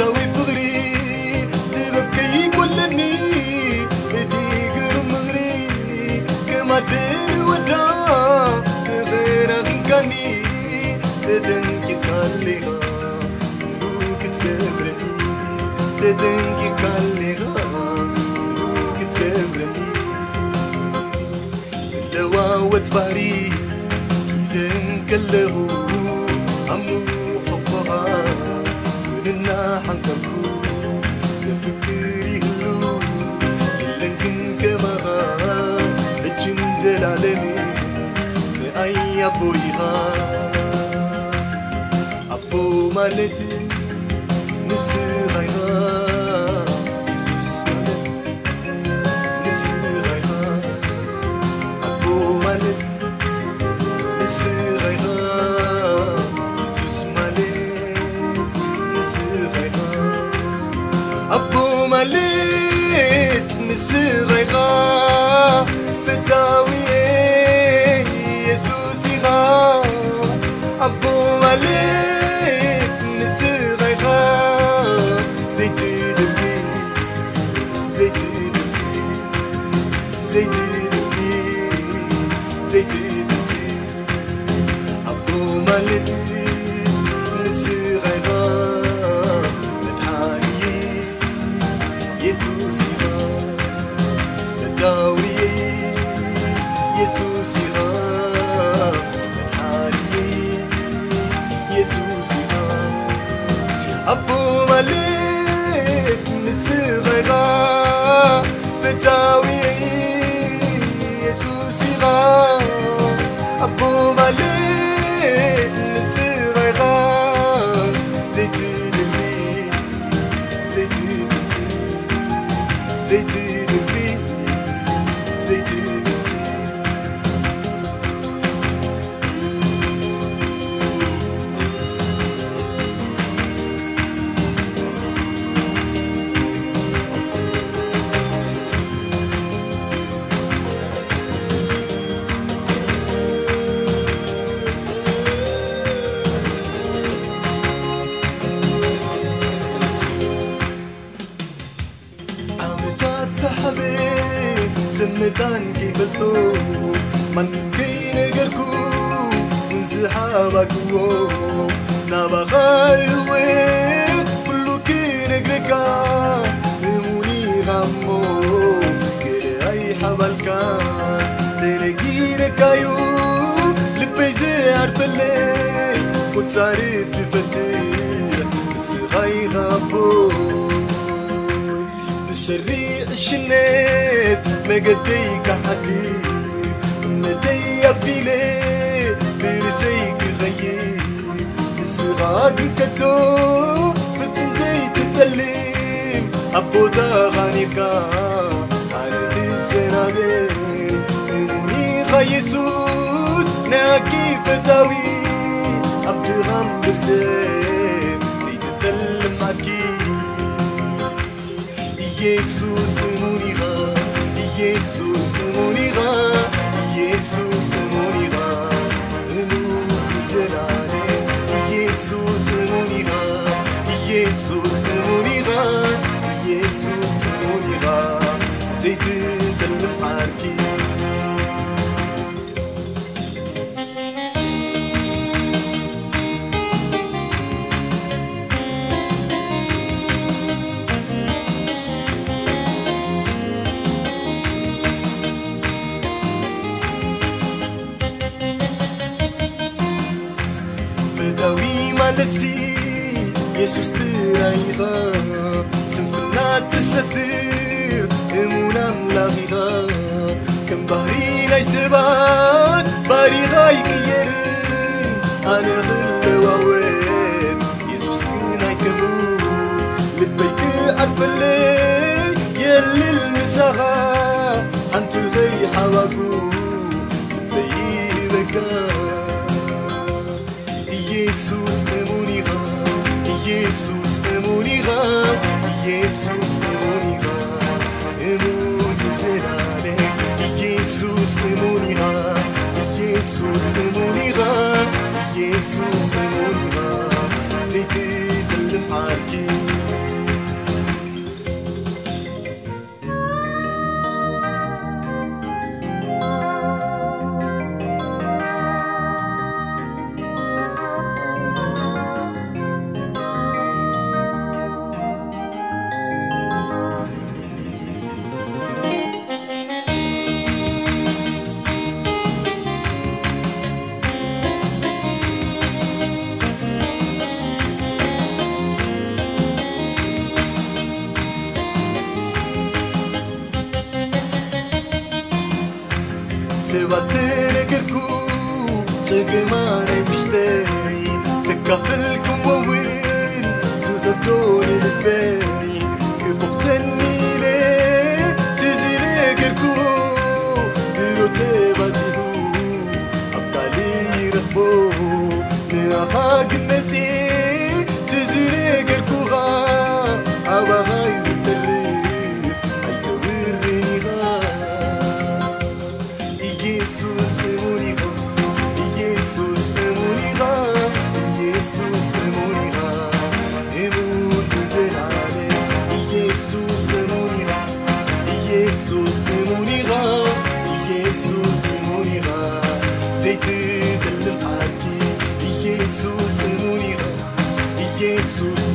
تاوي فضري تبكي كلني كدي قر مغري كما دير ودا كغير غنكاني تدنكي كاليها بوك تكبرني تدنكي كاليها بوك تكبرني. سلوا وتباري زين كلهو. angkanku ዘፍቅር ይህሉ የለንግን ገባኻ እጅን ዘላለሚ ንኣይ ኣቦ ኢኻ ኣቦ ማለት ንስኻ Yeah. ተሓበን ዝምጣን ከይፈልጦ ማን ከይነገርኩ እንስሓባክዎ ናባኻ እወ ኩሉ ክነግረካ እሙን ኢኻ እሞ ገለኣይ ሓባልካ ተነጊረካዩ ልበይ ዝዓርፈለይ ቁፃር سري الشنات لقديك حكيت منتي بلي برسيك غييت. الصغار كتوب بتنزي تتلم أبو داغانيكا عندي الزنابين إموني غيسوس ناكي فتاوي عبد غمرتين Jesús morirá, Jesús morirá, Jesús morirá, nous será, Jesús morirá, Jesús morirá, Jesús morirá. Y eso es de la ira, sin verdad de ser de me parí, la ira a la vez. ሰባትነገርኩም ፀገማናይ ውሽተይ ተካፈልኩምዎውን ዝኽብሎ ንልበይ ክፉኽሰኒ braços